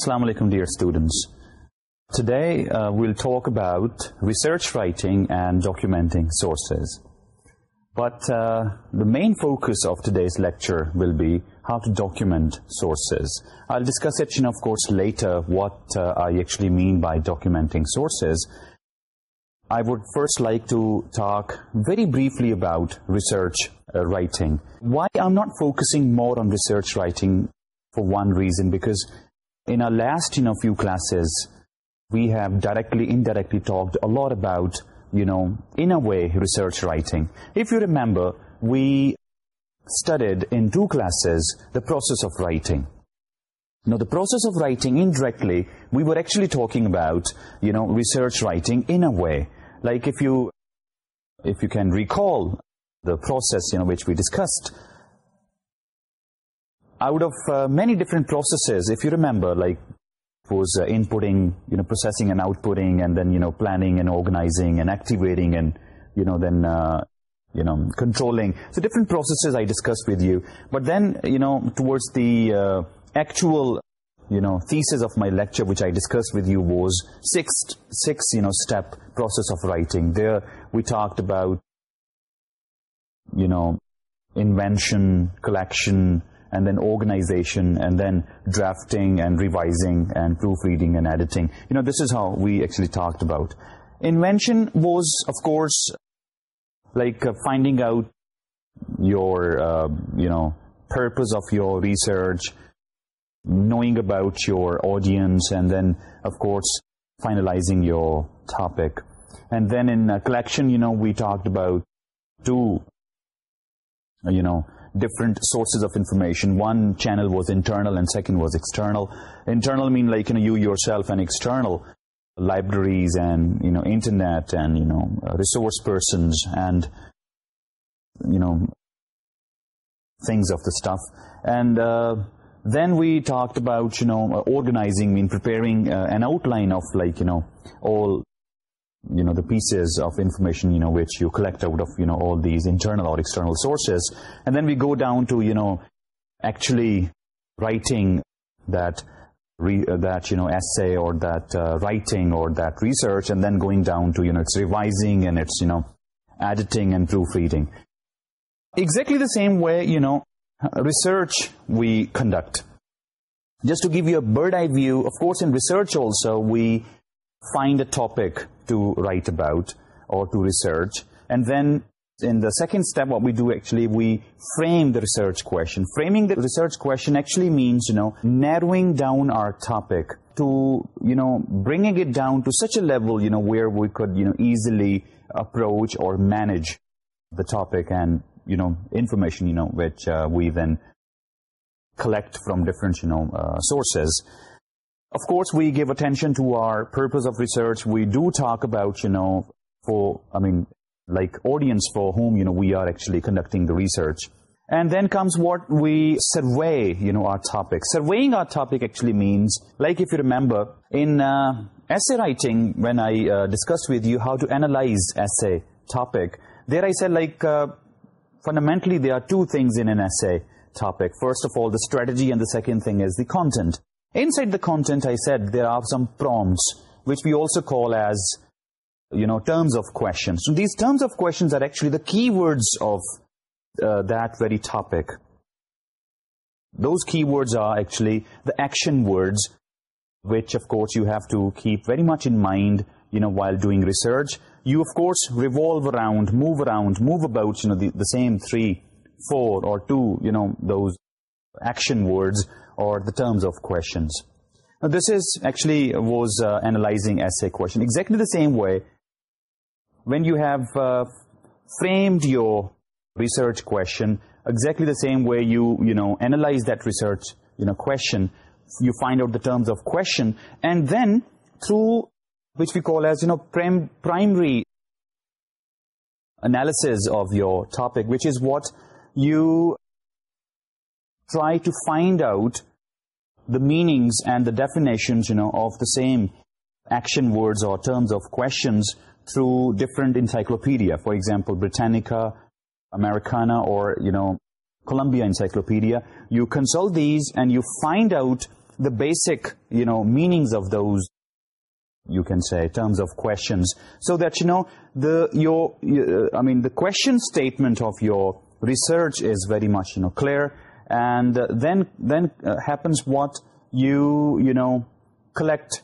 Assalamu alaikum dear students. Today uh, we'll talk about research writing and documenting sources. But uh, the main focus of today's lecture will be how to document sources. I'll discuss it, of course, later what uh, I actually mean by documenting sources. I would first like to talk very briefly about research writing. Why I'm not focusing more on research writing for one reason, because in our last you know, few classes, we have directly, indirectly talked a lot about, you know, in a way, research writing. If you remember, we studied in two classes the process of writing. Now, the process of writing indirectly, we were actually talking about, you know, research writing in a way. Like if you, if you can recall the process, you know, which we discussed out of uh, many different processes, if you remember, like, was uh, inputting, you know, processing and outputting, and then, you know, planning and organizing and activating and, you know, then, uh, you know, controlling. So different processes I discussed with you. But then, you know, towards the actual, you know, thesis of my lecture, which I discussed with you, was six, six, you know, step process of writing. There we talked about, you know, invention, collection, and then organization and then drafting and revising and proofreading and editing. You know, this is how we actually talked about. Invention was, of course, like uh, finding out your, uh, you know, purpose of your research, knowing about your audience, and then, of course, finalizing your topic. And then in uh, collection, you know, we talked about two, you know, different sources of information. One channel was internal and second was external. Internal mean like you, know, yourself and external libraries and, you know, internet and, you know, resource persons and, you know, things of the stuff. And uh, then we talked about, you know, organizing, mean preparing uh, an outline of like, you know, all you know, the pieces of information, you know, which you collect out of, you know, all these internal or external sources. And then we go down to, you know, actually writing that, re, uh, that you know, essay or that uh, writing or that research and then going down to, you know, it's revising and it's, you know, editing and proofreading. Exactly the same way, you know, research we conduct. Just to give you a bird-eye view, of course, in research also, we Find a topic to write about or to research, and then in the second step what we do actually we frame the research question framing the research question actually means you know narrowing down our topic to you know bringing it down to such a level you know where we could you know easily approach or manage the topic and you know information you know which uh, we then collect from different you know uh, sources of course, we give attention to our purpose of research. We do talk about, you know, for, I mean, like audience for whom, you know, we are actually conducting the research. And then comes what we survey, you know, our topic. Surveying our topic actually means, like if you remember, in uh, essay writing, when I uh, discussed with you how to analyze essay topic, there I said like, uh, fundamentally there are two things in an essay topic. First of all, the strategy, and the second thing is the content. Inside the content, I said there are some prompts, which we also call as, you know, terms of questions. So these terms of questions are actually the keywords of uh, that very topic. Those keywords are actually the action words, which, of course, you have to keep very much in mind, you know, while doing research. You, of course, revolve around, move around, move about, you know, the, the same three, four, or two, you know, those action words or the terms of questions. Now, this is actually was uh, analyzing essay question. Exactly the same way, when you have uh, framed your research question, exactly the same way you, you know, analyze that research you know, question, you find out the terms of question, and then through which we call as, you know, primary analysis of your topic, which is what you try to find out the meanings and the definitions, you know, of the same action words or terms of questions through different encyclopedias, For example, Britannica, Americana, or, you know, Columbia Encyclopedia. You consult these and you find out the basic, you know, meanings of those, you can say, terms of questions. So that, you know, the, your, uh, I mean, the question statement of your research is very much, you know, clear, and then then uh, happens what you you know collect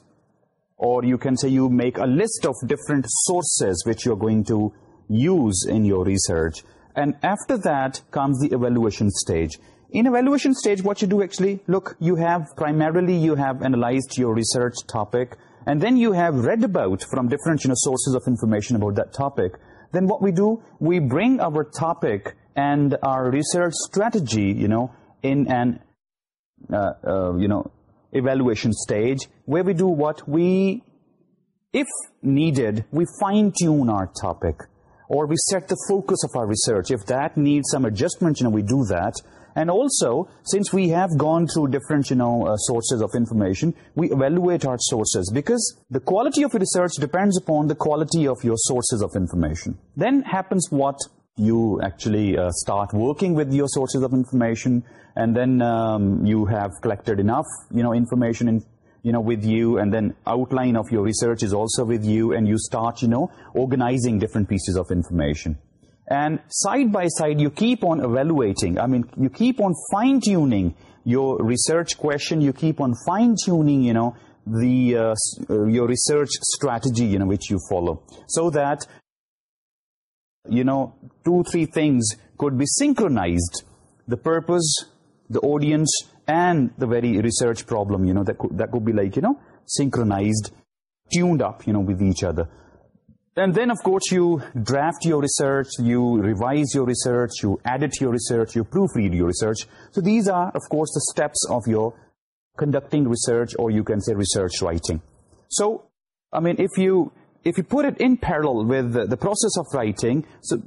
or you can say you make a list of different sources which you're going to use in your research and after that comes the evaluation stage in evaluation stage what you do actually look you have primarily you have analyzed your research topic and then you have read about from different you know sources of information about that topic then what we do we bring our topic and our research strategy you know in an uh, uh, you know evaluation stage where we do what we if needed we fine tune our topic or we set the focus of our research if that needs some adjustment you know we do that And also, since we have gone through different, you know, uh, sources of information, we evaluate our sources because the quality of your research depends upon the quality of your sources of information. Then happens what you actually uh, start working with your sources of information and then um, you have collected enough you know information in you know with you and then outline of your research is also with you and you start you know organizing different pieces of information and side by side you keep on evaluating i mean you keep on fine tuning your research question you keep on fine tuning you know the uh, uh, your research strategy you know which you follow so that you know, two, three things could be synchronized, the purpose, the audience, and the very research problem, you know, that could, that could be like, you know, synchronized, tuned up, you know, with each other. And then, of course, you draft your research, you revise your research, you edit your research, you proofread your research. So these are, of course, the steps of your conducting research, or you can say research writing. So, I mean, if you if you put it in parallel with the process of writing, so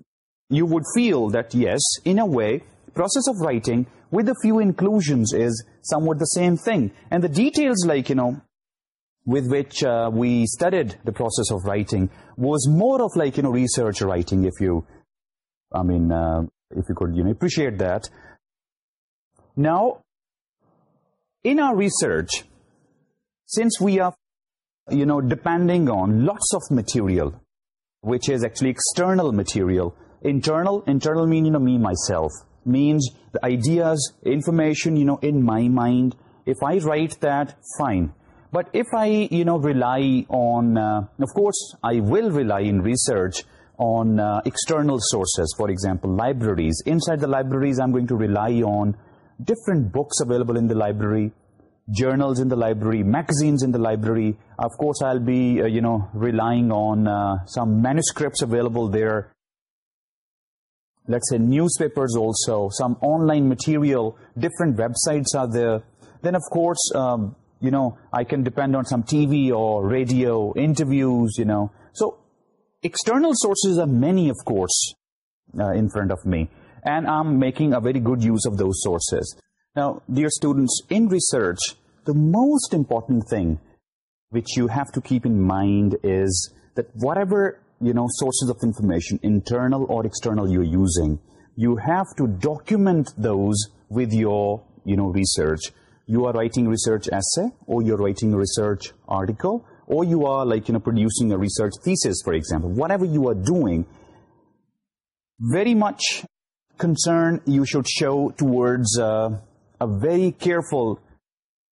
you would feel that yes, in a way, process of writing with a few inclusions is somewhat the same thing. And the details like, you know, with which uh, we studied the process of writing was more of like, you know, research writing if you, I mean, uh, if you could, you know, appreciate that. Now, in our research, since we are you know, depending on lots of material, which is actually external material. Internal, internal means, you know, me, myself. Means the ideas, information, you know, in my mind. If I write that, fine. But if I, you know, rely on, uh, of course, I will rely in research on uh, external sources. For example, libraries. Inside the libraries, I'm going to rely on different books available in the library, journals in the library, magazines in the library. Of course, I'll be, uh, you know, relying on uh, some manuscripts available there. Let's say newspapers also, some online material, different websites are there. Then, of course, um, you know, I can depend on some TV or radio interviews, you know. So, external sources are many, of course, uh, in front of me. And I'm making a very good use of those sources. Now, dear students, in research, the most important thing which you have to keep in mind is that whatever, you know, sources of information, internal or external, you're using, you have to document those with your, you know, research. You are writing research essay or you're writing a research article or you are, like, you know, producing a research thesis, for example. Whatever you are doing, very much concern you should show towards... Uh, a very careful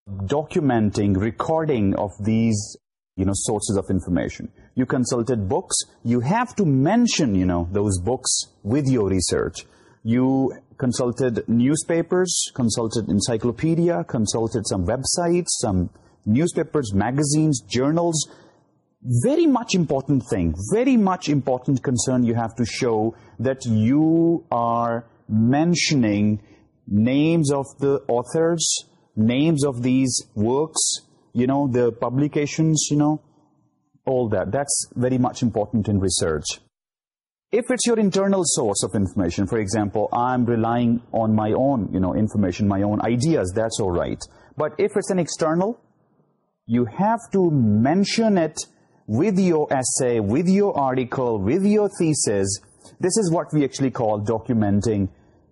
documenting, recording of these, you know, sources of information. You consulted books. You have to mention, you know, those books with your research. You consulted newspapers, consulted encyclopedia, consulted some websites, some newspapers, magazines, journals. Very much important thing, very much important concern you have to show that you are mentioning Names of the authors, names of these works, you know the publications, you know all that. That's very much important in research. If it's your internal source of information, for example, I'm relying on my own, you know, information, my own ideas, that's all right. But if it's an external, you have to mention it with your essay, with your article, with your thesis. This is what we actually call documenting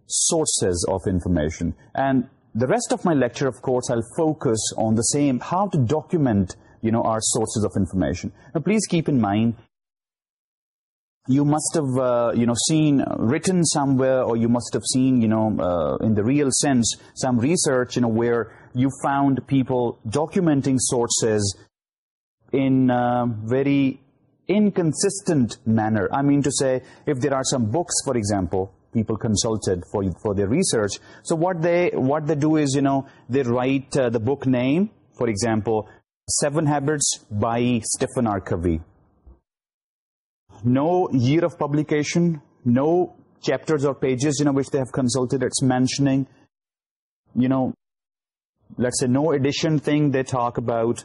sources of information. And the rest of my lecture, of course, I'll focus on the same, how to document, you know, our sources of information. Now, please keep in mind, you must have, uh, you know, seen uh, written somewhere, or you must have seen, you know, uh, in the real sense, some research, you know, where you found people documenting sources in a very inconsistent manner. I mean to say, if there are some books, for example, people consulted for for their research so what they what they do is you know they write uh, the book name for example seven habits by stephen r covey no year of publication no chapters or pages you know which they have consulted it's mentioning you know let's say no edition thing they talk about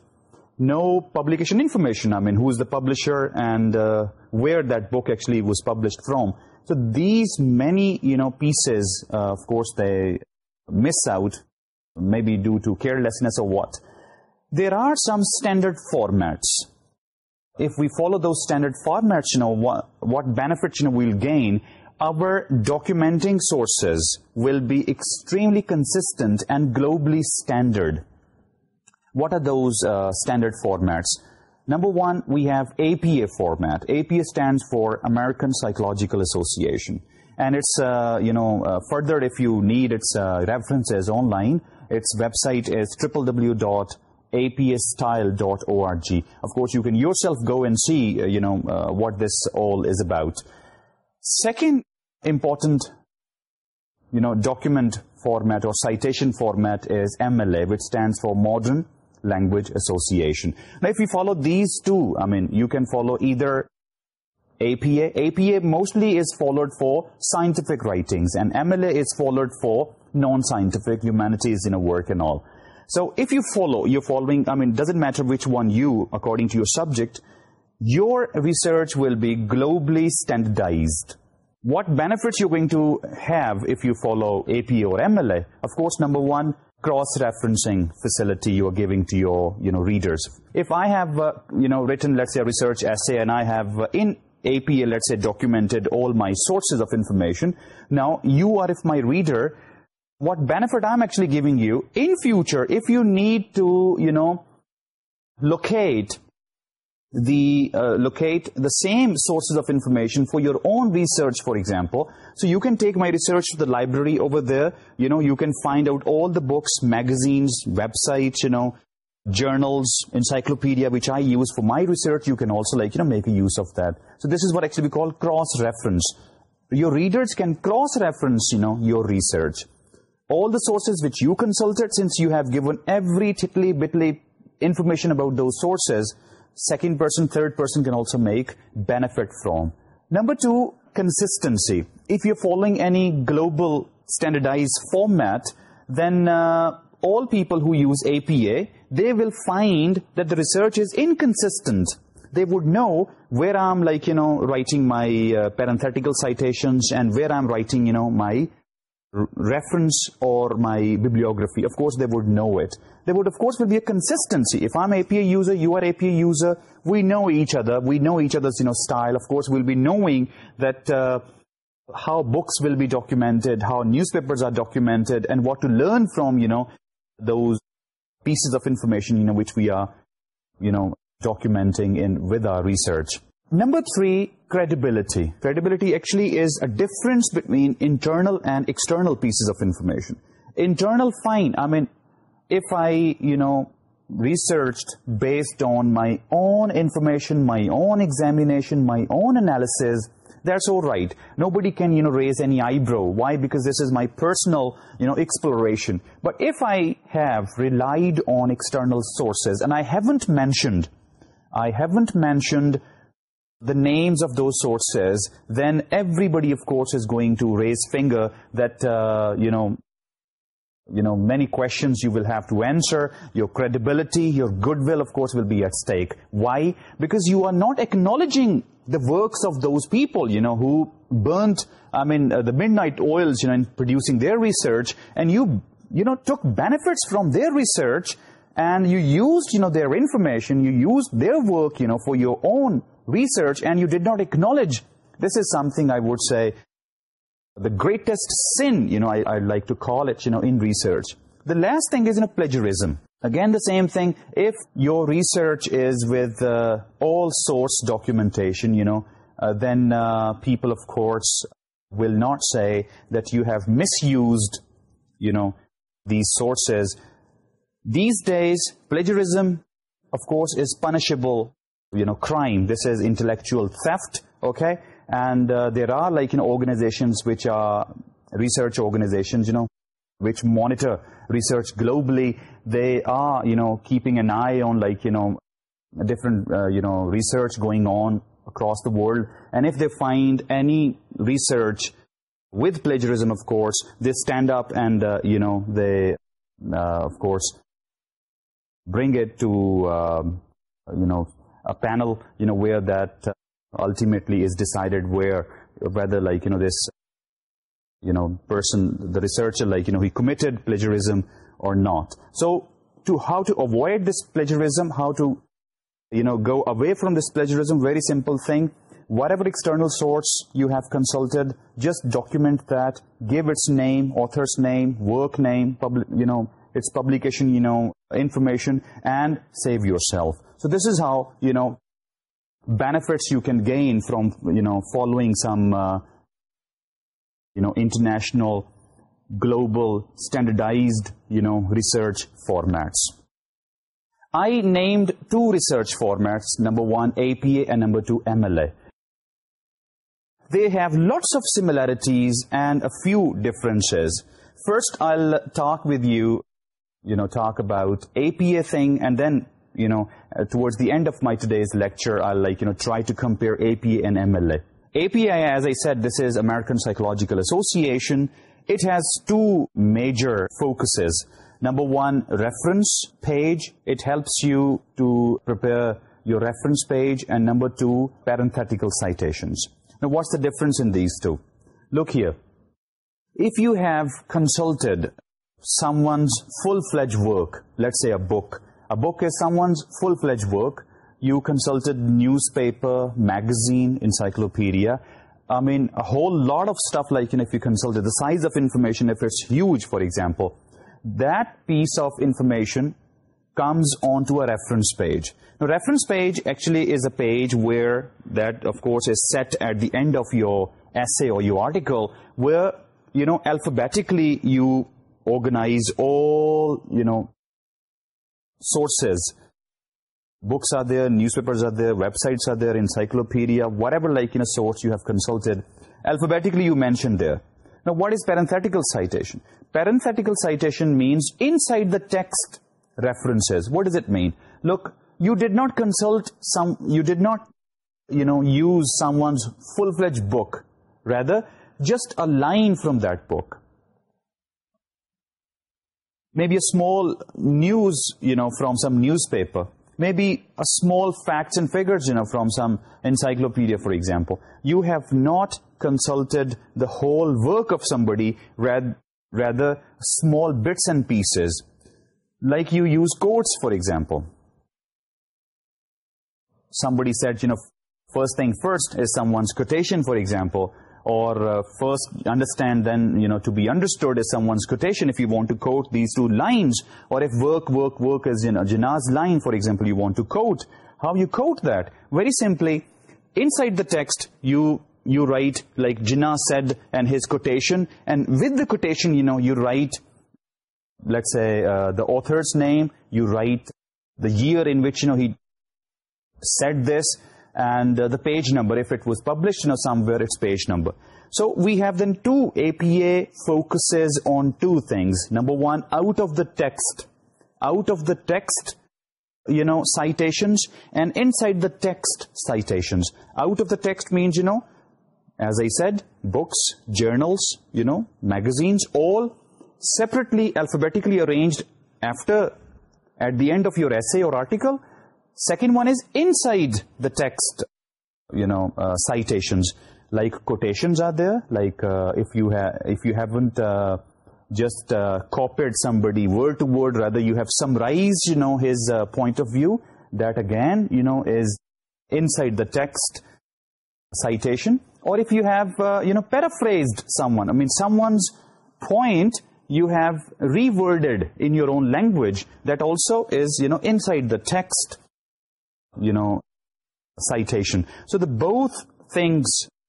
no publication information i mean who is the publisher and uh, where that book actually was published from so these many, you know, pieces, uh, of course, they miss out, maybe due to carelessness or what. There are some standard formats. If we follow those standard formats, you know, what, what benefits, you know, we'll gain, our documenting sources will be extremely consistent and globally standard. What are those uh, standard formats? Number one, we have APA format. APA stands for American Psychological Association. And it's, uh, you know, uh, further if you need its uh, references online, its website is www.apastyle.org. Of course, you can yourself go and see, uh, you know, what this all is about. Second important, you know, document format or citation format is MLA, which stands for Modern language association. Now, if you follow these two, I mean, you can follow either APA. APA mostly is followed for scientific writings, and MLA is followed for non-scientific, humanities in a work and all. So if you follow, you're following, I mean, doesn't matter which one you, according to your subject, your research will be globally standardized. What benefits you're going to have if you follow APA or MLA? Of course, number one, cross referencing facility you are giving to your you know readers if i have uh, you know written let's say a research essay and i have uh, in apa let's say documented all my sources of information now you are if my reader what benefit i'm actually giving you in future if you need to you know locate the uh, locate the same sources of information for your own research for example so you can take my research to the library over there you know you can find out all the books magazines websites you know journals encyclopedia which i use for my research you can also like you know make a use of that so this is what actually we call cross reference your readers can cross reference you know your research all the sources which you consulted since you have given every titly bitly information about those sources Second person, third person can also make benefit from number two consistency. If you're following any global standardized format, then uh, all people who use APA, they will find that the research is inconsistent. They would know where I'm like, you know, writing my uh, parenthetical citations and where I'm writing, you know, my reference or my bibliography. Of course, they would know it. There would, of course, will be a consistency. If I'm APA user, you are APA user, we know each other. We know each other's you know style. Of course, we'll be knowing that uh, how books will be documented, how newspapers are documented, and what to learn from, you know, those pieces of information, you know, which we are, you know, documenting in with our research. Number three, credibility credibility actually is a difference between internal and external pieces of information internal fine i mean if i you know researched based on my own information my own examination my own analysis that's all right nobody can you know raise any eyebrow why because this is my personal you know exploration but if i have relied on external sources and i haven't mentioned i haven't mentioned the names of those sources, then everybody, of course, is going to raise finger that, uh, you know, you know, many questions you will have to answer. Your credibility, your goodwill, of course, will be at stake. Why? Because you are not acknowledging the works of those people, you know, who burnt, I mean, uh, the midnight oils, you know, in producing their research. And you, you know, took benefits from their research and you used, you know, their information, you used their work, you know, for your own research and you did not acknowledge, this is something I would say the greatest sin, you know, I, I like to call it, you know, in research. The last thing is, you know, plagiarism. Again, the same thing. If your research is with uh, all source documentation, you know, uh, then uh, people, of course, will not say that you have misused, you know, these sources. These days, plagiarism, of course, is punishable you know, crime. This is intellectual theft, okay? And uh, there are, like, you know, organizations which are research organizations, you know, which monitor research globally. They are, you know, keeping an eye on, like, you know, different, uh, you know, research going on across the world. And if they find any research with plagiarism, of course, they stand up and, uh, you know, they, of course, bring it to, um, you know, a panel you know where that uh, ultimately is decided where whether like you know this you know person the researcher like you know he committed plagiarism or not so to how to avoid this plagiarism how to you know go away from this plagiarism very simple thing whatever external source you have consulted just document that give its name author's name work name public you know its publication you know information and save yourself so this is how, you know, benefits you can gain from, you know, following some, uh, you know, international, global, standardized, you know, research formats. I named two research formats, number one APA and number two MLA. They have lots of similarities and a few differences. First, I'll talk with you, you know, talk about APA thing and then you know, uh, towards the end of my today's lecture, I'll like, you know, try to compare APA and MLA. APA, as I said, this is American Psychological Association. It has two major focuses. Number one, reference page. It helps you to prepare your reference page. And number two, parenthetical citations. Now, what's the difference in these two? Look here. If you have consulted someone's full-fledged work, let's say a book, a book is someone's full-fledged work. You consulted newspaper, magazine, encyclopedia. I mean, a whole lot of stuff like, you know, if you consulted the size of information, if it's huge, for example, that piece of information comes onto a reference page. Now, reference page actually is a page where that, of course, is set at the end of your essay or your article where, you know, alphabetically you organize all, you know, Sources, books are there, newspapers are there, websites are there, encyclopaedia, whatever, like in a source you have consulted. Alphabetically you mentioned there. Now, what is parenthetical citation? Parenthetical citation means inside the text references. What does it mean? Look, you did not consult some, you did not, you know, use someone's full-fledged book. Rather, just a line from that book maybe a small news, you know, from some newspaper, maybe a small facts and figures, you know, from some encyclopedia, for example. You have not consulted the whole work of somebody, rather small bits and pieces, like you use quotes, for example. Somebody said, you know, first thing first is someone's quotation, for example, or uh, first understand then you know to be understood is someone's quotation if you want to quote these two lines or if work work work is you know jinnah's line for example you want to quote how you quote that very simply inside the text you you write like jinnah said and his quotation and with the quotation you know you write let's say uh, the author's name you write the year in which you know he said this and uh, the page number, if it was published you know, somewhere, its page number. So we have then two APA focuses on two things. Number one, out of the text, out of the text, you know, citations, and inside the text, citations. Out of the text means, you know, as I said, books, journals, you know, magazines, all separately, alphabetically arranged after, at the end of your essay or article, second one is inside the text you know uh, citations like quotations are there like uh, if you have if you haven't uh, just copied somebody word to word rather you have summarized you know his point of view that again you know is inside the text citation or if you have you know paraphrased someone i mean someone's point you have reworded in your own language that also is you know inside the text you know, citation. So the both things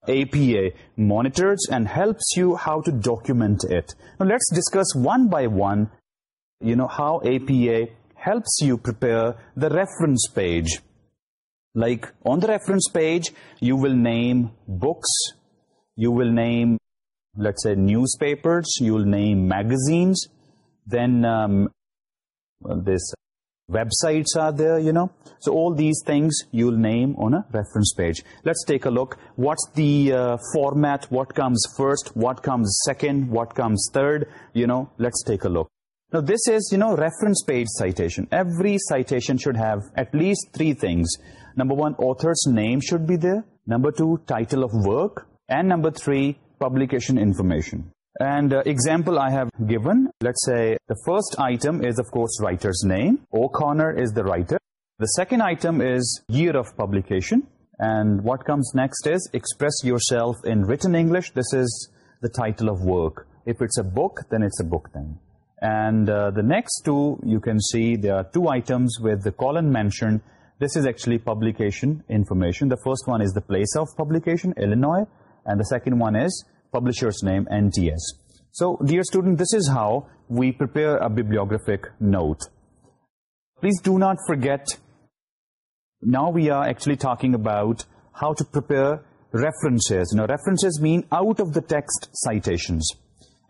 APA monitors and helps you how to document it. Now let's discuss one by one, you know, how APA helps you prepare the reference page. Like on the reference page, you will name books, you will name, let's say, newspapers, you will name magazines, then um, this Websites are there, So all these things you'll name on a reference page. Let's take a look. What's the uh, format? What comes first? What comes second? What comes third? Let's take a look. Now, this is, reference page citation. Every citation should have at least three things. Number one, author's name should be there. Number two, title of work. And number three, publication information. And uh, example I have given, let's say the first item is, of course, writer's name. O'Connor is the writer. The second item is year of publication. And what comes next is express yourself in written English. This is the title of work. If it's a book, then it's a book Then, And uh, the next two, you can see there are two items with the colon mentioned. This is actually publication information. The first one is the place of publication, Illinois. And the second one is publisher's name, NTS. So, dear student, this is how we prepare a bibliographic note. Please do not forget, now we are actually talking about how to prepare references. Now, references mean out-of-the-text citations.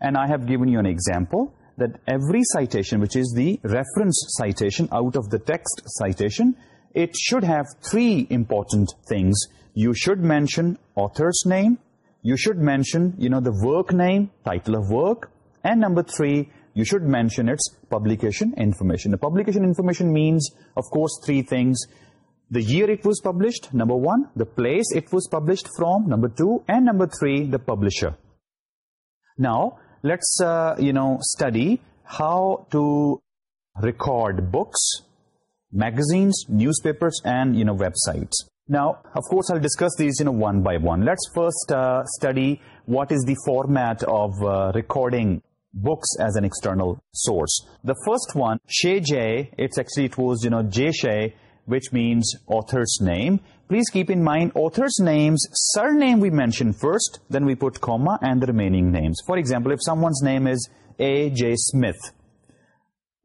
And I have given you an example that every citation, which is the reference citation, out-of-the-text citation, it should have three important things. You should mention author's name, you should mention you know the work name title of work and number three you should mention its publication information the publication information means of course three things the year it was published number one the place it was published from number two and number three the publisher now let's uh, you know study how to record books magazines newspapers and you know websites now, of course, I'll discuss these, you know, one by one. Let's first uh, study what is the format of uh, recording books as an external source. The first one, Shay it's actually, it was, you know, Jay Shay, which means author's name. Please keep in mind, author's names, surname we mention first, then we put comma and the remaining names. For example, if someone's name is A.J. Smith,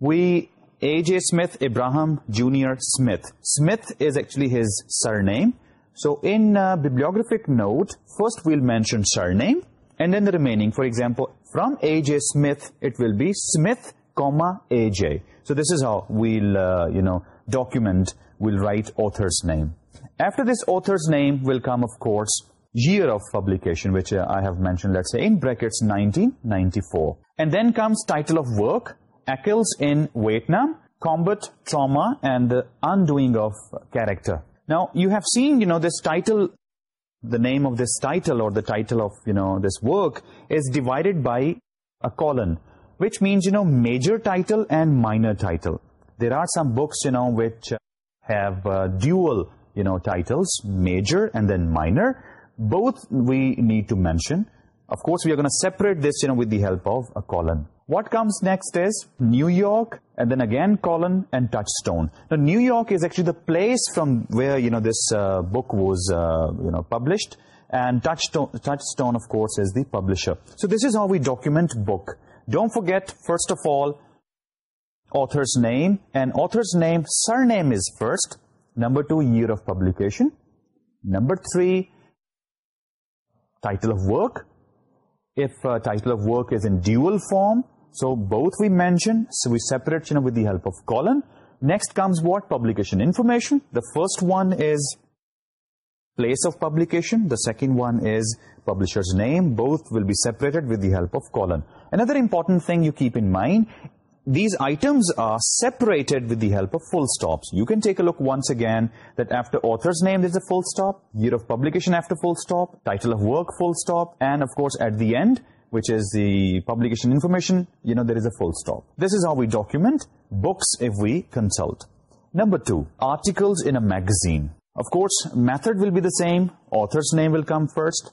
we A.J. Smith, Abraham Jr. Smith. Smith is actually his surname. So in uh, bibliographic note, first we'll mention surname and then the remaining. For example, from A.J. Smith, it will be Smith, A.J. So this is how we'll, uh, document, we'll write author's name. After this author's name will come, of course, year of publication, which uh, I have mentioned, let's say, in brackets 1994. And then comes title of work. ایکلز in Vietnam: Combat Trauma and the Undoing of Character. Now you have seen, you know, this title, the name of this title or the title of, you know, this work is divided by a colon, which means, you know, major title and minor title. There are some books, you know, which have uh, dual, you know, titles, major and then minor. Both we need to mention. Of course, we are going to separate this, you know, with the help of a colon what comes next is New York and then again colon and touchstone. Now, New York is actually the place from where, you know, this uh, book was, uh, you know, published. And touchstone, touchstone, of course, is the publisher. So this is how we document book. Don't forget, first of all, author's name. And author's name, surname is first. Number two, year of publication. Number three, title of work. If uh, title of work is in dual form, so both we mention, so we separate you know, with the help of colon. Next comes what? Publication information. The first one is place of publication. The second one is publisher's name. Both will be separated with the help of colon. Another important thing you keep in mind, these items are separated with the help of full stops. You can take a look once again that after author's name, there's a full stop, year of publication after full stop, title of work full stop, and of course at the end, which is the publication information, you know, there is a full stop. This is how we document books if we consult. Number two, articles in a magazine. Of course, method will be the same. Author's name will come first.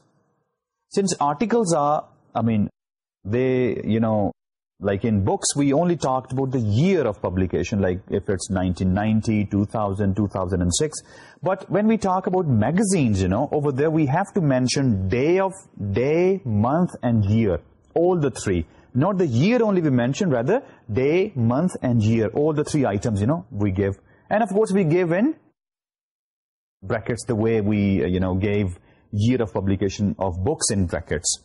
Since articles are, I mean, they, you know, like in books, we only talked about the year of publication, like if it's 1990, 2000, 2006. But when we talk about magazines, you know, over there we have to mention day of day, month, and year, all the three. Not the year only we mention, rather day, month, and year, all the three items, you know, we give. And of course, we give in brackets the way we, you know, gave year of publication of books in brackets.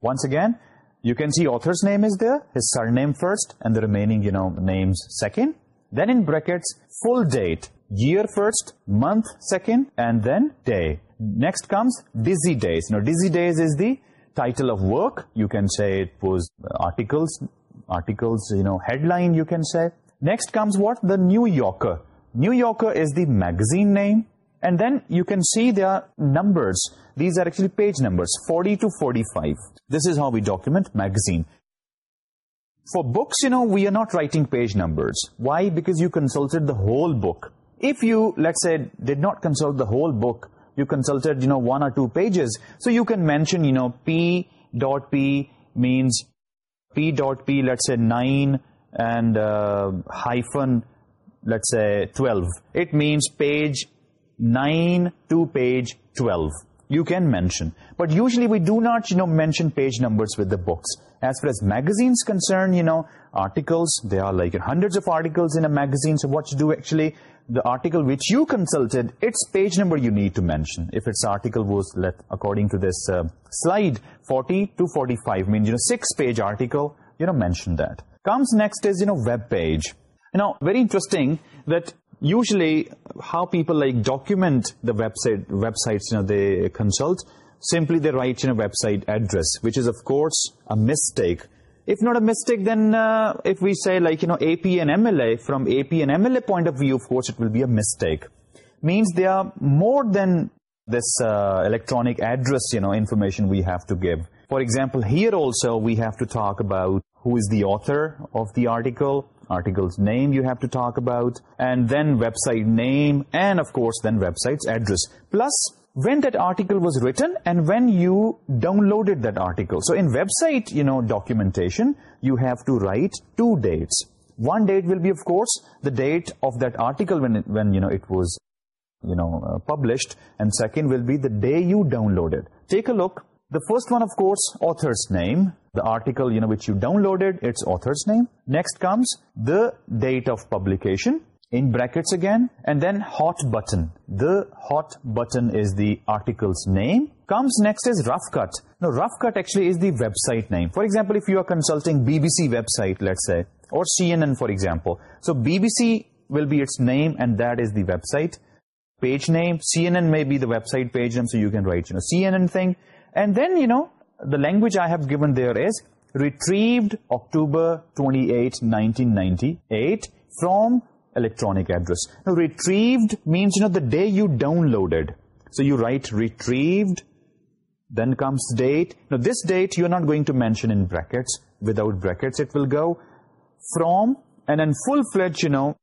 Once again, you can see author's name is there. His surname first, and the remaining, you know, names second. Then in brackets, full date: year first, month second, and then day. Next comes busy days. Now, busy days is the title of work. You can say it was articles, articles, you know, headline you can say. Next comes what? The New Yorker. New Yorker is the magazine name. And then you can see there are numbers these are actually page numbers, 40 to 45. This is how we document magazine. For books, you know, we are not writing page numbers. Why? Because you consulted the whole book. If you, let's say, did not consult the whole book, you consulted, you know, one or two pages, so you can mention, you know, P dot P means P dot P, let's say, 9 and uh, hyphen, let's say, 12. It means page 9 to page twelve you can mention. But usually we do not, you know, mention page numbers with the books. As far as magazines concern, you know, articles, there are like hundreds of articles in a magazine. So what you do actually, the article which you consulted, its page number you need to mention. If its article was, let according to this uh, slide, 40 to 45, means, you know, six-page article, you know, mention that. Comes next is, you know, web page. Now, very interesting that usually how people like document the website websites you know they consult simply they write in a website address which is of course a mistake if not a mistake then uh, if we say like you know ap and mla from ap and mla point of view of course it will be a mistake means they are more than this uh, electronic address you know information we have to give for example here also we have to talk about who is the author of the article article's name you have to talk about, and then website name, and of course then website's address. Plus, when that article was written, and when you downloaded that article. So in website you know documentation, you have to write two dates. One date will be, of course, the date of that article when, it, when you know, it was you know, uh, published, and second will be the day you downloaded. Take a look. The first one, of course, author's name. The article, you know, which you downloaded, its author's name. Next comes the date of publication in brackets again, and then hot button. The hot button is the article's name. comes next is rough cut. Now, rough cut actually is the website name. For example, if you are consulting BBC website, let's say, or CNN, for example. So, BBC will be its name and that is the website page name. CNN may be the website page name, so you can write, you know, CNN thing. And then, you know, the language I have given there is retrieved October 28, 1998 from electronic address. Now, retrieved means, you know, the day you downloaded. So you write retrieved, then comes date. Now, this date you're not going to mention in brackets. Without brackets it will go from and then full-fledged, you know,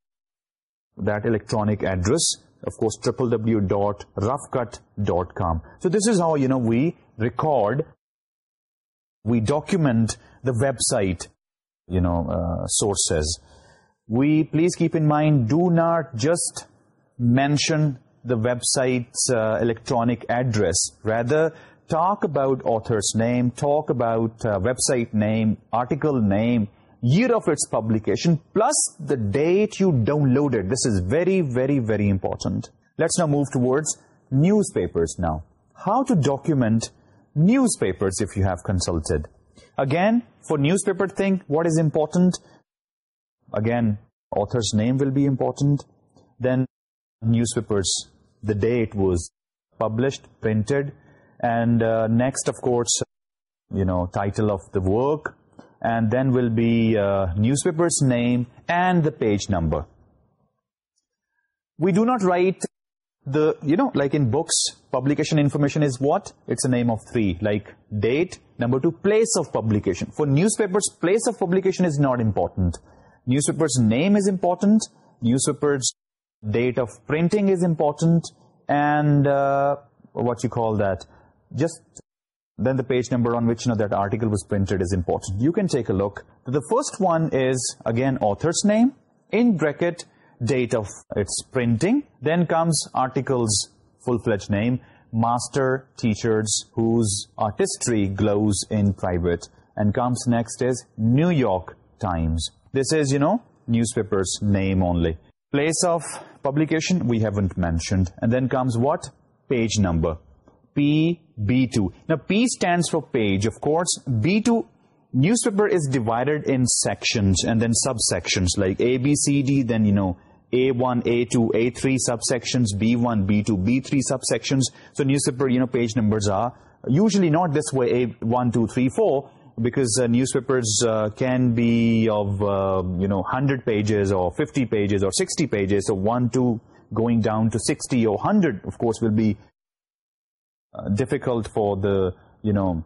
that electronic address, of course, www.roughcut.com. So this is how, you know, we record, we document the website, you know, uh, sources. We, please keep in mind, do not just mention the website's uh, electronic address. Rather, talk about author's name, talk about uh, website name, article name, year of its publication, plus the date you downloaded. This is very, very, very important. Let's now move towards newspapers now. How to document newspapers if you have consulted. Again, for newspaper thing, what is important? Again, author's name will be important. Then newspapers, the date was published, printed. And uh, next, of course, you know, title of the work. And then will be uh, newspaper's name and the page number. We do not write the, you know, like in books, publication information is what? It's a name of three, like date, number two, place of publication. For newspapers, place of publication is not important. Newspaper's name is important, newspaper's date of printing is important, and uh, what you call that, just then the page number on which you know that article was printed is important. You can take a look. The first one is, again, author's name, in bracket, date of its printing. Then comes article's full-fledged name, Master Teachers Whose Artistry Glows in Private. And comes next is New York Times. This is, you know, newspaper's name only. Place of publication, we haven't mentioned. And then comes what? Page number. PB2. Now, P stands for page, of course. B2, newspaper is divided in sections and then subsections like A, B, C, D, then, you know, a1, A2, A3 subsections, B1, B2, B3 subsections. So newspaper, you know, page numbers are usually not this way, A1, 2, 3, 4, because uh, newspapers uh, can be of, uh, you know, 100 pages or 50 pages or 60 pages. So 1, 2 going down to 60 or 100, of course, will be difficult for the, you know,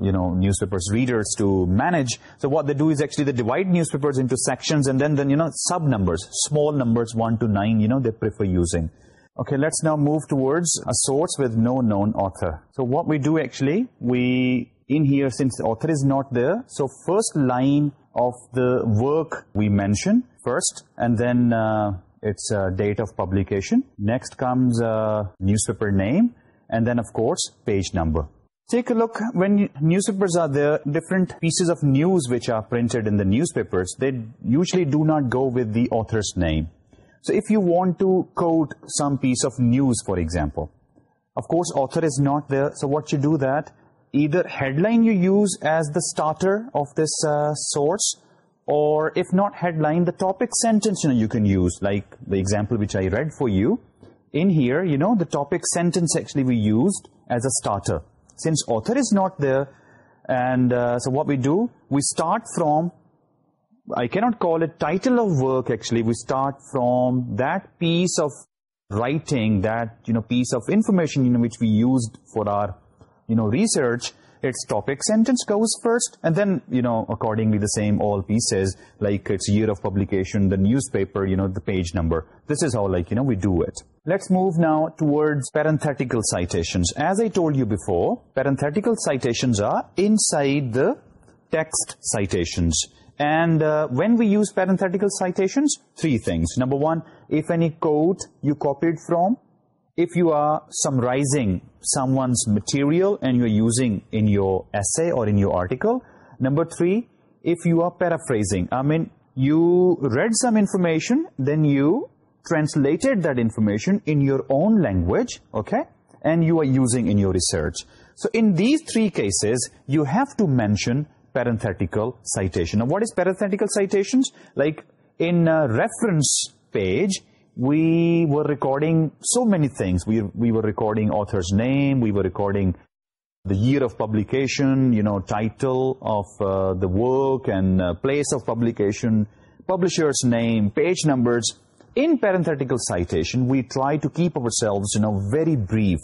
you know, newspapers readers to manage. So what they do is actually they divide newspapers into sections and then, then you know, sub numbers, small numbers 1 to 9, you know, they prefer using. Okay, let's now move towards a source with no known author. So what we do actually, we, in here, since the author is not there, so first line of the work we mention first and then uh, its uh, date of publication. Next comes uh, newspaper name and then, of course, page number. Take a look, when newspapers are there, different pieces of news which are printed in the newspapers, they usually do not go with the author's name. So if you want to quote some piece of news, for example, of course, author is not there, so what you do that, either headline you use as the starter of this uh, source, or if not headline, the topic sentence you, know, you can use, like the example which I read for you. In here, you know, the topic sentence actually we used as a starter since author is not there and uh, so what we do we start from I cannot call it title of work actually we start from that piece of writing that you know piece of information which we used for our you know research its topic sentence goes first and then you know accordingly the same all pieces like its year of publication the newspaper you know the page number this is how like you know we do it Let's move now towards parenthetical citations. As I told you before, parenthetical citations are inside the text citations. And uh, when we use parenthetical citations, three things. Number one, if any quote you copied from, if you are summarizing someone's material and you're using in your essay or in your article. Number three, if you are paraphrasing. I mean, you read some information, then you translated that information in your own language, okay, and you are using in your research. So in these three cases, you have to mention parenthetical citation. Now, what is parenthetical citations? Like, in a reference page, we were recording so many things. We, we were recording author's name, we were recording the year of publication, you know, title of uh, the work and uh, place of publication, publisher's name, page numbers, in parenthetical citation, we try to keep ourselves, you know, very brief.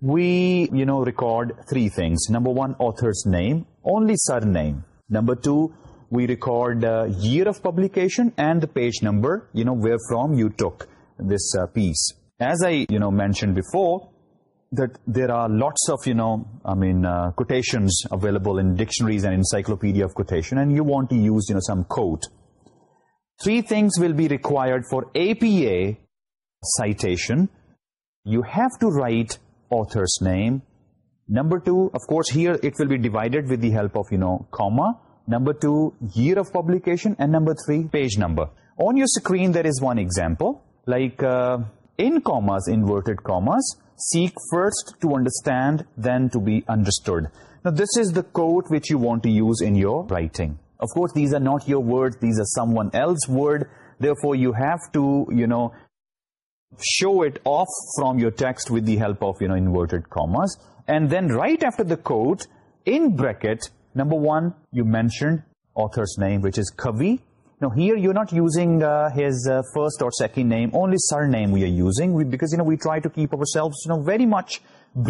We, you know, record three things. Number one, author's name, only surname. Number two, we record uh, year of publication and the page number, you know, where from you took this uh, piece. As I, you know, mentioned before, that there are lots of, you know, I mean, uh, quotations available in dictionaries and encyclopedia of quotation, and you want to use, you know, some quote three things will be required for APA citation. You have to write author's name. Number two, of course, here it will be divided with the help of, you know, comma. Number two, year of publication. And number three, page number. On your screen, there is one example. Like, uh, in commas, inverted commas, seek first to understand, then to be understood. Now, this is the quote which you want to use in your writing of course these are not your words these are someone else's word therefore you have to you know show it off from your text with the help of you know inverted commas and then right after the quote in bracket number one you mentioned author's name which is kavi Now, here you're not using uh, his uh, first or second name, only surname we are using because, you know, we try to keep ourselves, you know, very much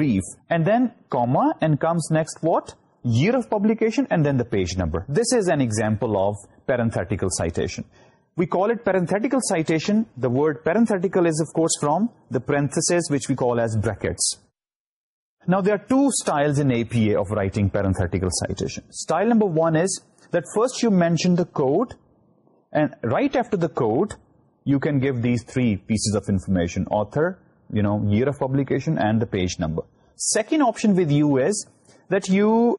brief. And then comma and comes next what? year of publication and then the page number. This is an example of parenthetical citation. We call it parenthetical citation. The word parenthetical is of course from the parenthesis which we call as brackets. Now there are two styles in APA of writing parenthetical citation. Style number one is that first you mention the code and right after the code you can give these three pieces of information. Author, you know, year of publication and the page number. Second option with you is that you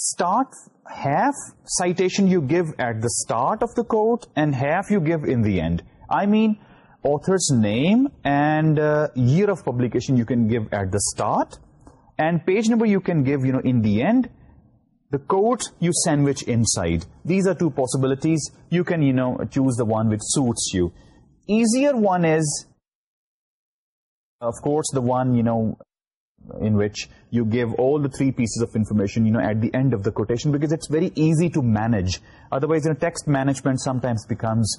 start half citation you give at the start of the quote and half you give in the end. I mean author's name and uh, year of publication you can give at the start and page number you can give you know in the end. The quote you sandwich inside. These are two possibilities. You can you know choose the one which suits you. Easier one is of course the one you know in which you give all the three pieces of information, you know, at the end of the quotation because it's very easy to manage. Otherwise, you know, text management sometimes becomes,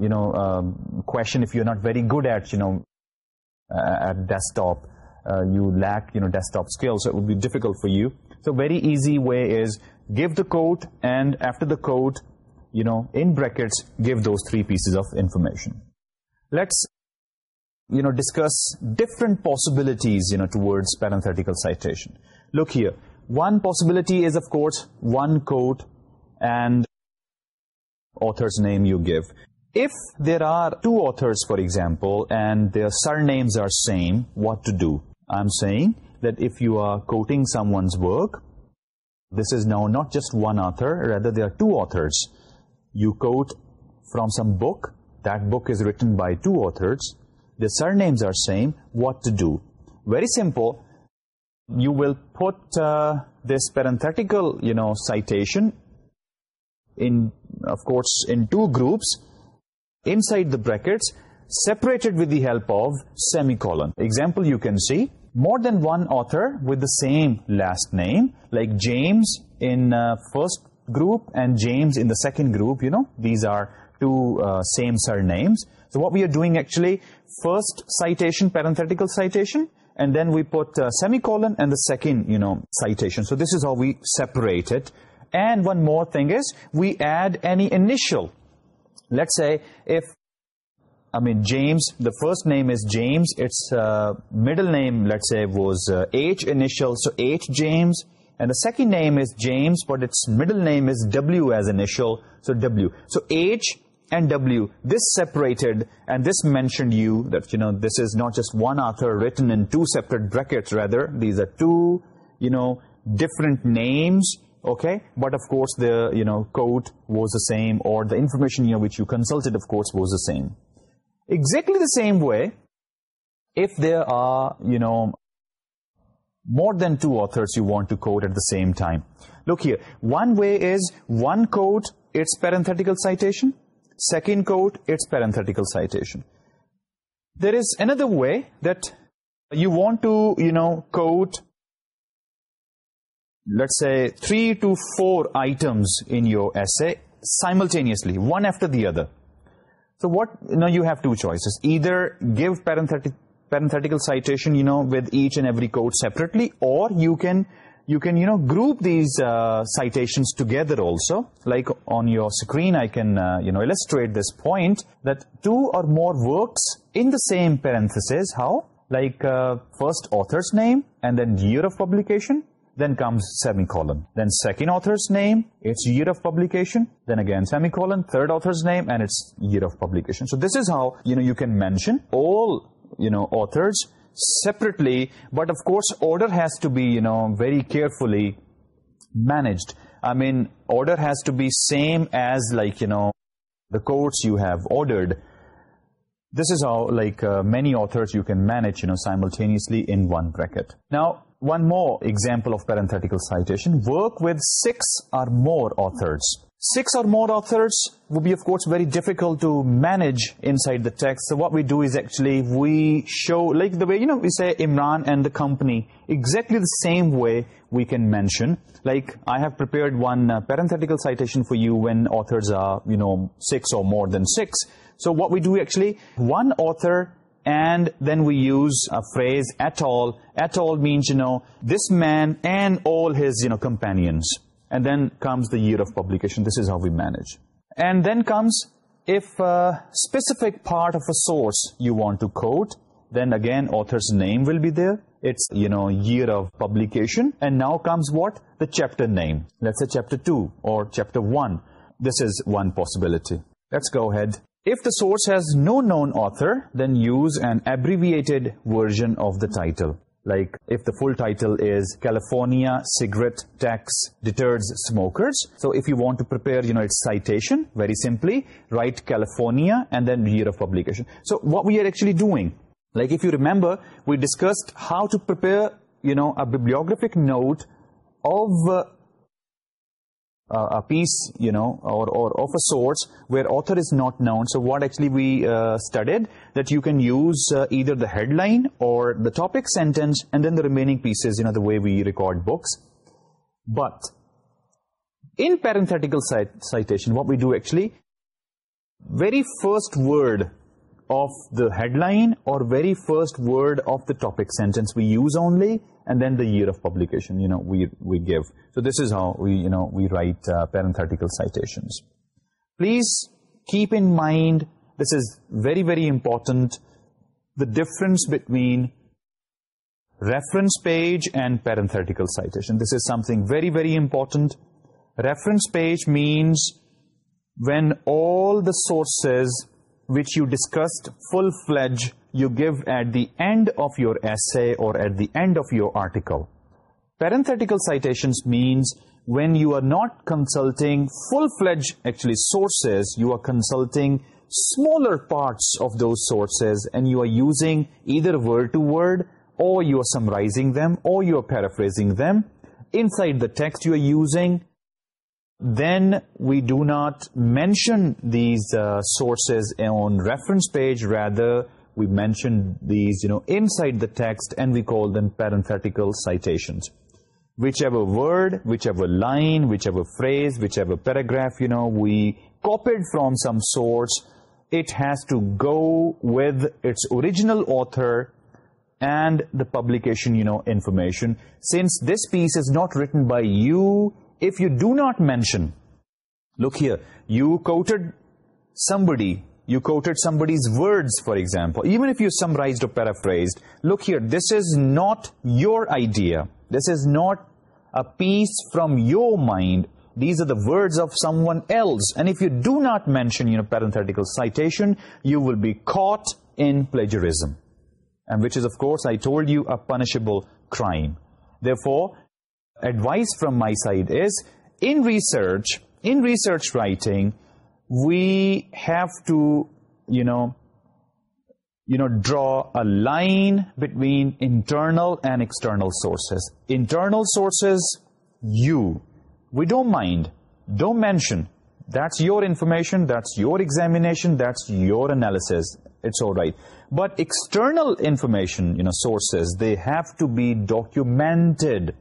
you know, um, question if you're not very good at, you know, uh, at desktop, uh, you lack, you know, desktop skills, so it would be difficult for you. So very easy way is give the quote and after the quote, you know, in brackets, give those three pieces of information. Let's you know, discuss different possibilities, you know, towards parenthetical citation. Look here. One possibility is, of course, one quote and author's name you give. If there are two authors, for example, and their surnames are same, what to do? I'm saying that if you are quoting someone's work, this is now not just one author, rather there are two authors. You quote from some book, that book is written by two authors, the surnames are same, what to do? Very simple. You will put uh, this parenthetical, you know, citation in, of course, in two groups inside the brackets separated with the help of semicolon. Example you can see. More than one author with the same last name, like James in uh, first group and James in the second group, you know, these are two uh, same surnames. So what we are doing actually, first citation, parenthetical citation, and then we put uh, semicolon and the second, you know, citation. So this is how we separate it. And one more thing is, we add any initial. Let's say if, I mean, James, the first name is James, its uh, middle name, let's say, was uh, H initial, so H James, and the second name is James, but its middle name is W as initial, so W. So H and W. This separated, and this mentioned you, that, you know, this is not just one author written in two separate brackets, rather. These are two, you know, different names, okay? But, of course, the, you know, code was the same, or the information here which you consulted, of course, was the same. Exactly the same way, if there are, you know, more than two authors you want to quote at the same time. Look here, one way is one quote, it's parenthetical citation second quote its parenthetical citation there is another way that you want to you know quote let's say three to four items in your essay simultaneously one after the other so what you now you have two choices either give parenthetical citation you know with each and every quote separately or you can you can you know group these uh, citations together also like on your screen I can uh, you know illustrate this point that two or more works in the same parenthesis how like uh, first author's name and then year of publication then comes semicolon then second author's name its year of publication then again semicolon third author's name and its year of publication so this is how you know you can mention all you know authors separately, but of course order has to be, you know, very carefully managed. I mean, order has to be same as like, you know, the courts you have ordered. This is how, like, uh, many authors you can manage, you know, simultaneously in one bracket. Now, one more example of parenthetical citation. Work with six or more authors. Six or more authors would be, of course, very difficult to manage inside the text. So what we do is actually we show, like the way, you know, we say Imran and the company, exactly the same way we can mention. Like, I have prepared one uh, parenthetical citation for you when authors are, you know, six or more than six. So what we do actually, one author and then we use a phrase at all. At all means, you know, this man and all his, you know, companions. And then comes the year of publication. This is how we manage. And then comes if a specific part of a source you want to quote, then again author's name will be there. It's, you know, year of publication. And now comes what? The chapter name. Let's say chapter 2 or chapter 1. This is one possibility. Let's go ahead if the source has no known author, then use an abbreviated version of the title. Like if the full title is California Cigarette Tax Deters Smokers. So if you want to prepare, you know, its citation, very simply, write California and then year of publication. So what we are actually doing, like if you remember, we discussed how to prepare, you know, a bibliographic note of uh, uh, a piece, you know, or, or of a sort where author is not known. So what actually we uh, studied, that you can use uh, either the headline or the topic sentence and then the remaining pieces, you know, the way we record books. But in parenthetical citation, what we do actually, very first word of the headline or very first word of the topic sentence we use only and then the year of publication you know we we give so this is how we you know we write uh, parenthetical citations please keep in mind this is very very important the difference between reference page and parenthetical citation this is something very very important reference page means when all the sources which you discussed full-fledged, you give at the end of your essay or at the end of your article. Parenthetical citations means when you are not consulting full-fledged, actually, sources, you are consulting smaller parts of those sources and you are using either word-to-word or you are summarizing them or you are paraphrasing them. Inside the text you are using, then we do not mention these uh, sources on reference page rather we mention these you know inside the text and we call them parenthetical citations whichever word whichever line whichever phrase whichever paragraph you know we copied from some source it has to go with its original author and the publication you know information since this piece is not written by you if you do not mention, look here, you quoted somebody, you quoted somebody's words, for example, even if you summarized or paraphrased, look here, this is not your idea. This is not a piece from your mind. These are the words of someone else. And if you do not mention, you know, parenthetical citation, you will be caught in plagiarism. And which is, of course, I told you, a punishable crime. Therefore, advice from my side is in research in research writing we have to you know you know draw a line between internal and external sources internal sources you we don't mind don't mention that's your information that's your examination that's your analysis it's all right but external information you know sources they have to be documented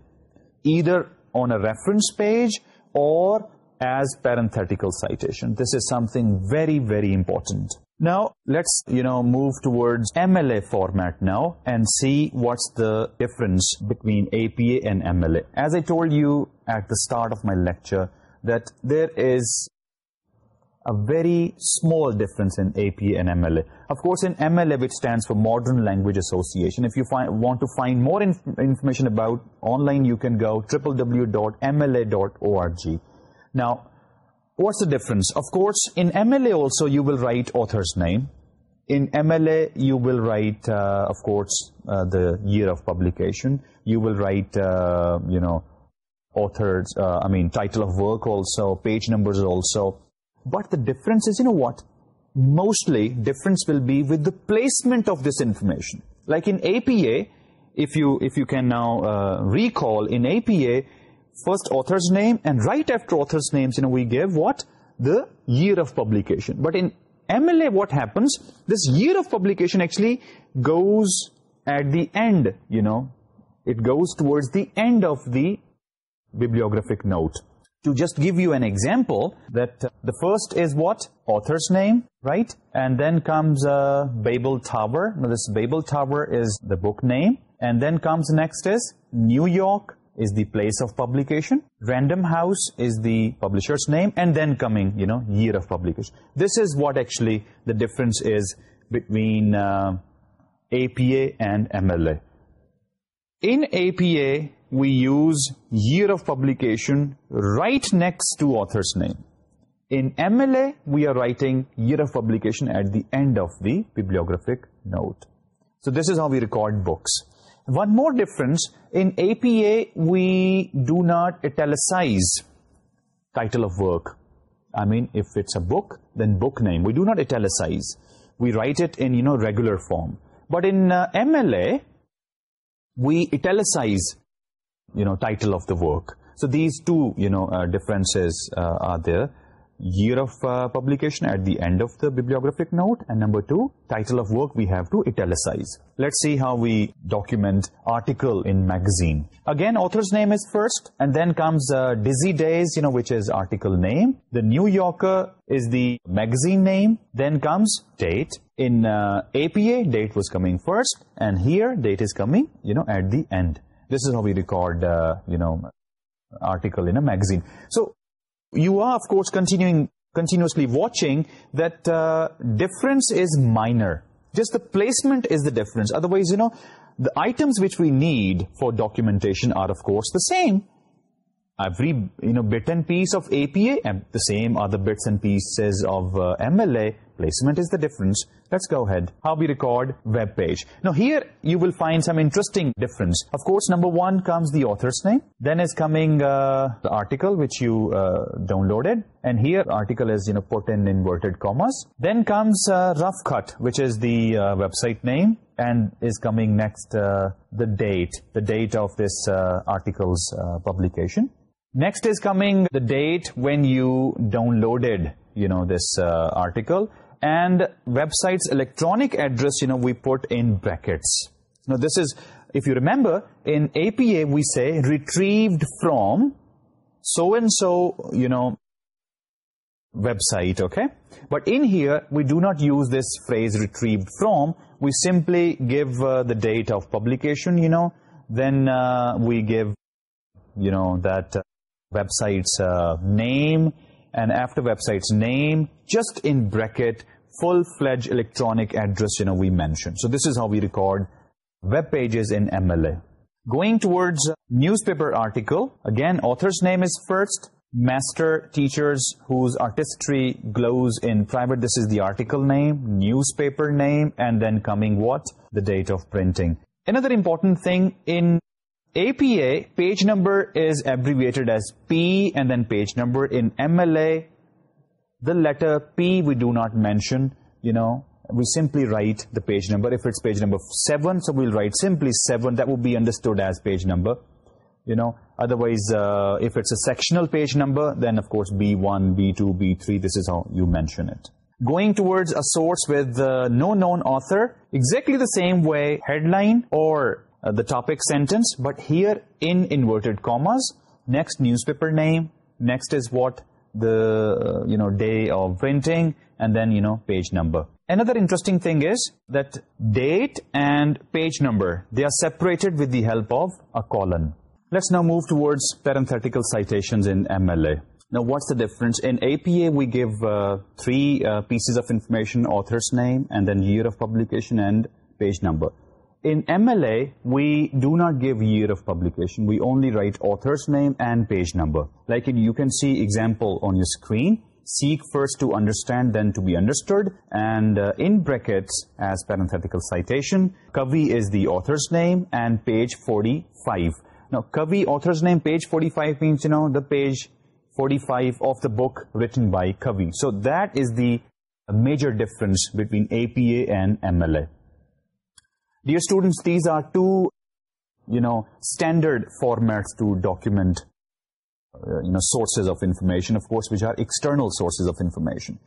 either on a reference page or as parenthetical citation. This is something very, very important. Now, let's, you know, move towards MLA format now and see what's the difference between APA and MLA. As I told you at the start of my lecture, that there is a very small difference in APA and MLA. Of course, in MLA, which stands for Modern Language Association, if you want to find more information about online, you can go www.mla.org. Now, what's the difference? Of course, in MLA also, you will write author's name. In MLA, you will write, uh, of course, uh, the year of publication. You will write, uh, you know, author's, I mean, title of work also, page numbers also, but the difference is, you know what? Mostly, difference will be with the placement of this information. Like in APA, if you if you can now uh, recall in APA first author's name and right after author's names you know we give what the year of publication but in MLA what happens this year of publication actually goes at the end you know it goes towards the end of the bibliographic note to just give you an example that uh, the first is what? Author's name, right? And then comes uh, Babel Tower. Now this Babel Tower is the book name. And then comes next is New York is the place of publication. Random House is the publisher's name. And then coming, you know, year of publication. This is what actually the difference is between APA uh, and MLA. In APA, we use year of publication right next to author's name. In MLA, we are writing year of publication at the end of the bibliographic note. So this is how we record books. One more difference, in APA, we do not italicize title of work. I mean, if it's a book, then book name. We do not italicize. We write it in, you know, regular form. But in uh, MLA, we italicize you know, title of the work. So these two, you know, uh, differences uh, are there. year of uh, publication at the end of the bibliographic note and number two title of work we have to italicize let's see how we document article in magazine again author's name is first and then comes uh, dizzy days you know which is article name the new yorker is the magazine name then comes date in uh, apa date was coming first and here date is coming you know at the end this is how we record uh, you know article in a magazine so you are of course continuing continuously watching that uh, difference is minor just the placement is the difference otherwise you know the items which we need for documentation are of course the same every you know bit and piece of apa and the same are the bits and pieces of uh, mla placement is the difference let's go ahead. How we record web page. Now here you will find some interesting difference. Of course, number one comes the author's name. Then is coming uh, the article which you uh, downloaded. And here article is, you know, put in inverted commas. Then comes uh, rough cut, which is the uh, website name and is coming next uh, the date, the date of this uh, article's publication. Next is coming the date when you downloaded, you know, this article and website's electronic address, you know, we put in brackets. Now, this is, if you remember, in APA, we say retrieved from so-and-so, you know, website, okay? But in here, we do not use this phrase retrieved from. We simply give uh, the date of publication, you know, then uh, we give, you know, that uh, website's name, and after website's name, just in bracket, full-fledged electronic address, you know, we mentioned. So this is how we record web pages in MLA. Going towards newspaper article, again, author's name is first, master teachers whose artistry glows in private. This is the article name, newspaper name, and then coming what? The date of printing. Another important thing in APA, page number is abbreviated as P and then page number in MLA. The letter P we do not mention, you know, we simply write the page number. If it's page number 7, so we'll write simply 7, that would be understood as page number. You know, otherwise, uh, if it's a sectional page number, then of course B1, B2, B3, this is how you mention it. Going towards a source with uh, no known author, exactly the same way headline or uh, the topic sentence, but here in inverted commas. Next newspaper name. Next is what the uh, you know day of printing, and then you know page number. Another interesting thing is that date and page number, they are separated with the help of a colon. Let's now move towards parenthetical citations in MLA. Now, what's the difference? In APA, we give uh, three uh, pieces of information, author's name, and then year of publication and page number. In MLA, we do not give year of publication. We only write author's name and page number. Like you can see example on your screen. Seek first to understand, then to be understood. And uh, in brackets, as parenthetical citation, Kavi is the author's name and page 45. Now, Kavi, author's name, page 45 means, you know, the page 45 of the book written by Kavi. So that is the major difference between APA and MLA. Dear students, these are two, you know, standard formats to document, uh, you know, sources of information, of course, which are external sources of information.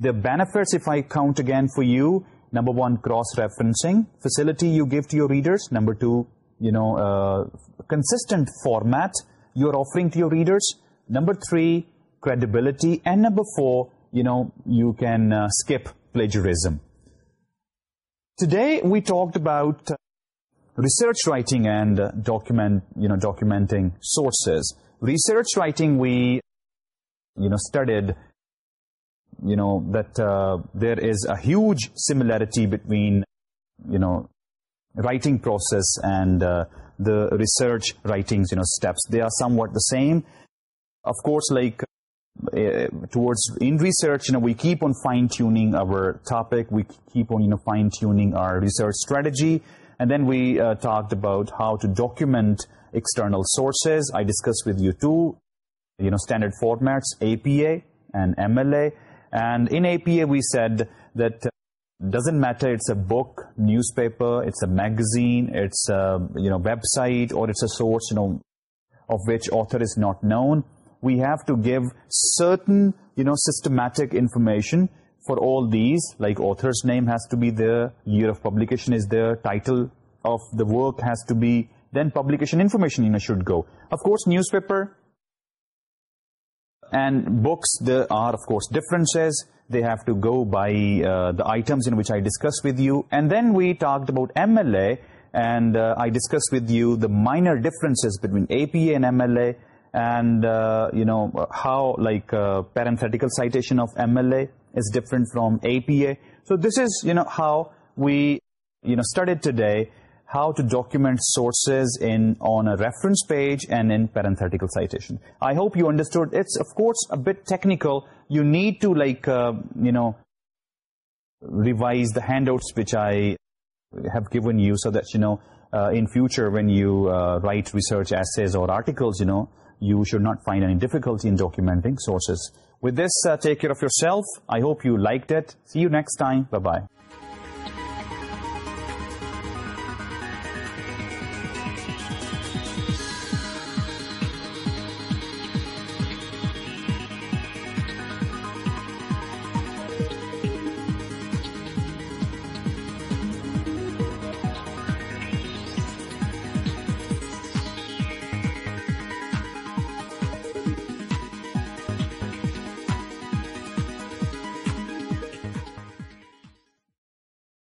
The benefits, if I count again for you, number one, cross-referencing, facility you give to your readers. Number two, you know, uh, consistent format you are offering to your readers. Number three, credibility. And number four, you know, you can uh, skip plagiarism. Today we talked about uh, research writing and uh, documenting sources. Research writing we you know studied you know that uh, there is a huge similarity between you know writing process and the research writings you know steps they are somewhat the same of course like Eh, towards in research, you know, we keep on fine tuning our topic. We keep on, you know, fine tuning our research strategy. And then we uh, talked about how to document external sources. I discussed with you two, you know, standard formats, APA and MLA. And in APA, we said that uh, doesn't matter it's a book, newspaper, it's a magazine, it's a, you know, website, or it's a source, you know, of which author is not known we have to give certain you know systematic information for all these like author's name has to be there year of publication is there title of the work has to be then publication information should go of course newspaper and books there are of course differences they have to go by uh, the items in which i discussed with you and then we talked about mla and uh, i discussed with you the minor differences between apa and mla and uh, you know how like uh, parenthetical citation of MLA is different from APA. So this is you know how we you know studied today how to document sources in on a reference page and in parenthetical citation. I hope you understood. It's of course a bit technical. You need to like uh, you know revise the handouts which I have given you so that you know in future when you write research essays or articles you know you should not find any difficulty in documenting sources. With this, uh, take care of yourself. I hope you liked it. See you next time. Bye-bye.